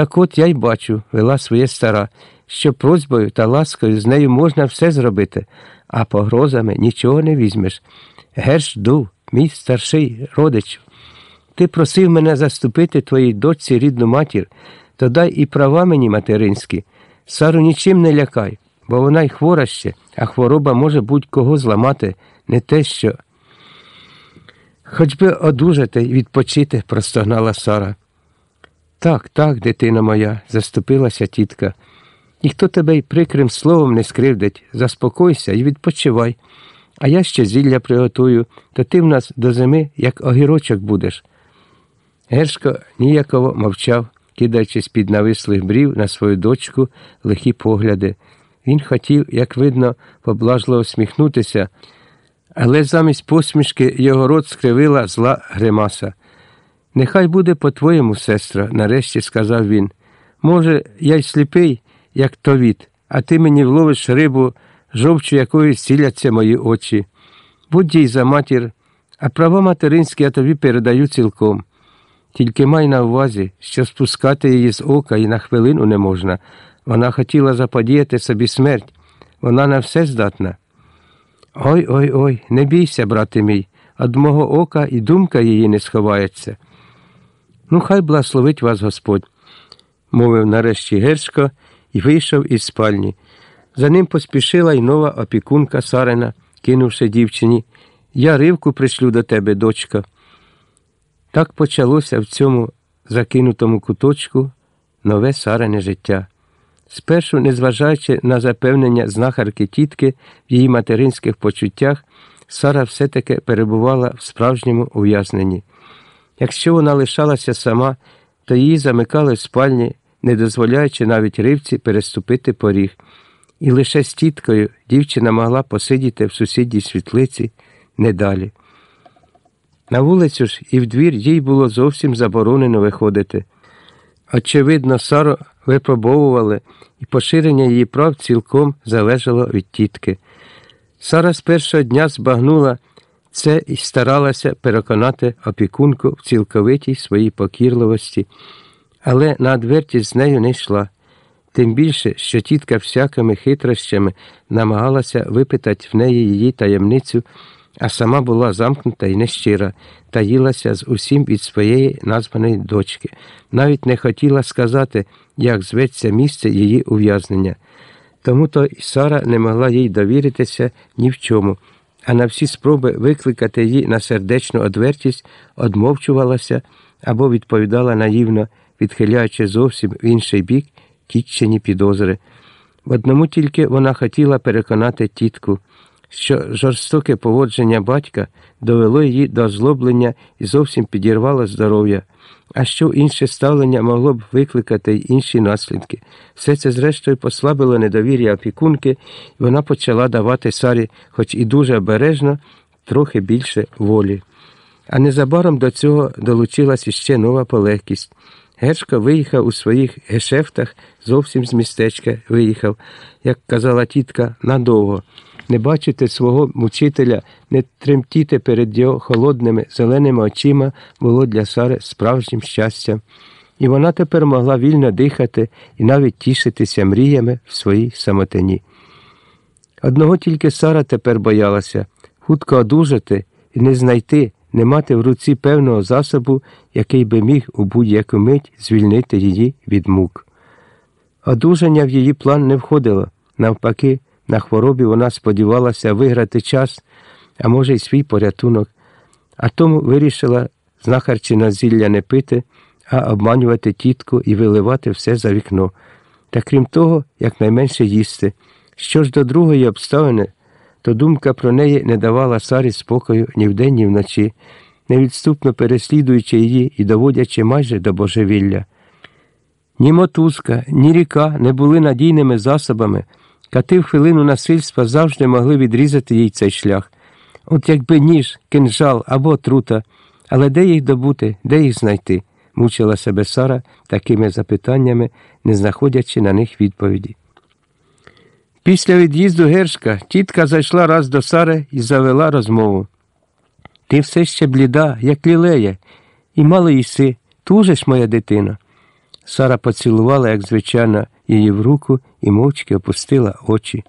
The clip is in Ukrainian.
Так от я й бачу, вела своє стара, що просьбою та ласкою з нею можна все зробити, а погрозами нічого не візьмеш. Герш дув, мій старший родич. Ти просив мене заступити твоїй дочці рідну матір, то дай і права мені материнські. Сару нічим не лякай, бо вона й хвора ще, а хвороба може будь-кого зламати, не те що. Хоч би одужати і відпочити, простогнала Сара. Так, так, дитина моя, заступилася тітка. Ніхто тебе й прикрим словом не скривдить. Заспокойся і відпочивай. А я ще зілля приготую, то ти в нас до зими, як огірочок будеш. Гершко ніяково мовчав, кидаючись під навислих брів на свою дочку лихі погляди. Він хотів, як видно, поблажливо сміхнутися, але замість посмішки його рот скривила зла гримаса. Нехай буде по-твоєму, сестра, нарешті сказав він. Може, я й сліпий, як товіт, а ти мені вловиш рибу, жовчу якої ціляться мої очі. Будь їй за матір, а права материнські я тобі передаю цілком. Тільки май на увазі, що спускати її з ока і на хвилину не можна. Вона хотіла заподіяти собі смерть, вона на все здатна. Ой ой ой, не бійся, брате мій, од мого ока і думка її не сховається. Ну, хай благословить вас Господь, мовив нарешті Гершко і вийшов із спальні. За ним поспішила й нова опікунка Сарина, кинувши дівчині. Я ривку пришлю до тебе, дочка. Так почалося в цьому закинутому куточку нове Сарине життя. Спершу, незважаючи на запевнення знахарки тітки в її материнських почуттях, Сара все-таки перебувала в справжньому ув'язненні. Якщо вона лишалася сама, то її замикали в спальні, не дозволяючи навіть ривці переступити поріг. І лише з тіткою дівчина могла посидіти в сусідній світлиці не далі. На вулицю ж і в двір їй було зовсім заборонено виходити. Очевидно, Сару випробовували, і поширення її прав цілком залежало від тітки. Сара з першого дня збагнула це і старалася переконати опікунку в цілковитій своїй покірливості, але на адвертість з нею не йшла. Тим більше, що тітка всякими хитрощами намагалася випитати в неї її таємницю, а сама була замкнута і нещира, таїлася з усім від своєї названої дочки, навіть не хотіла сказати, як зветься місце її ув'язнення. Тому то і Сара не могла їй довіритися ні в чому, а на всі спроби викликати її на сердечну одвертість одмовчувалася або відповідала наївно, відхиляючи зовсім в інший бік тітчині підозри. В одному тільки вона хотіла переконати тітку, що жорстоке поводження батька довело її до озлоблення і зовсім підірвало здоров'я, а що інше ставлення могло б викликати й інші наслідки. Все це, зрештою, послабило недовір'я опікунки, і вона почала давати Сарі, хоч і дуже обережно, трохи більше волі. А незабаром до цього долучилась іще нова полегкість. Гершко виїхав у своїх гешефтах, зовсім з містечка виїхав, як казала тітка, надовго. Не бачити свого мучителя, не тремтіти перед його холодними зеленими очима було для Сари справжнім щастям, і вона тепер могла вільно дихати і навіть тішитися мріями в своїй самотині. Одного тільки Сара тепер боялася хутко одужати і не знайти не мати в руці певного засобу, який би міг у будь-яку мить звільнити її від мук. Одужання в її план не входило. Навпаки, на хворобі вона сподівалася виграти час, а може, й свій порятунок, а тому вирішила знахарчина зілля не пити, а обманювати тітку і виливати все за вікно. Та крім того, якнайменше їсти. Що ж до другої обставини, то думка про неї не давала Сарі спокою ні вдень, ні вночі, невідступно переслідуючи її і доводячи майже до божевілля. Ні мотузка, ні ріка не були надійними засобами, кати в хвилину насильства завжди могли відрізати їй цей шлях. От якби ніж, кинжал або трута, але де їх добути, де їх знайти? мучила себе Сара такими запитаннями, не знаходячи на них відповіді. Після від'їзду Гершка тітка зайшла раз до Сари і завела розмову. Ти все ще бліда, як лілея, і мало їси, тужиш, моя дитина. Сара поцілувала, як звичайно, її в руку і мовчки опустила очі.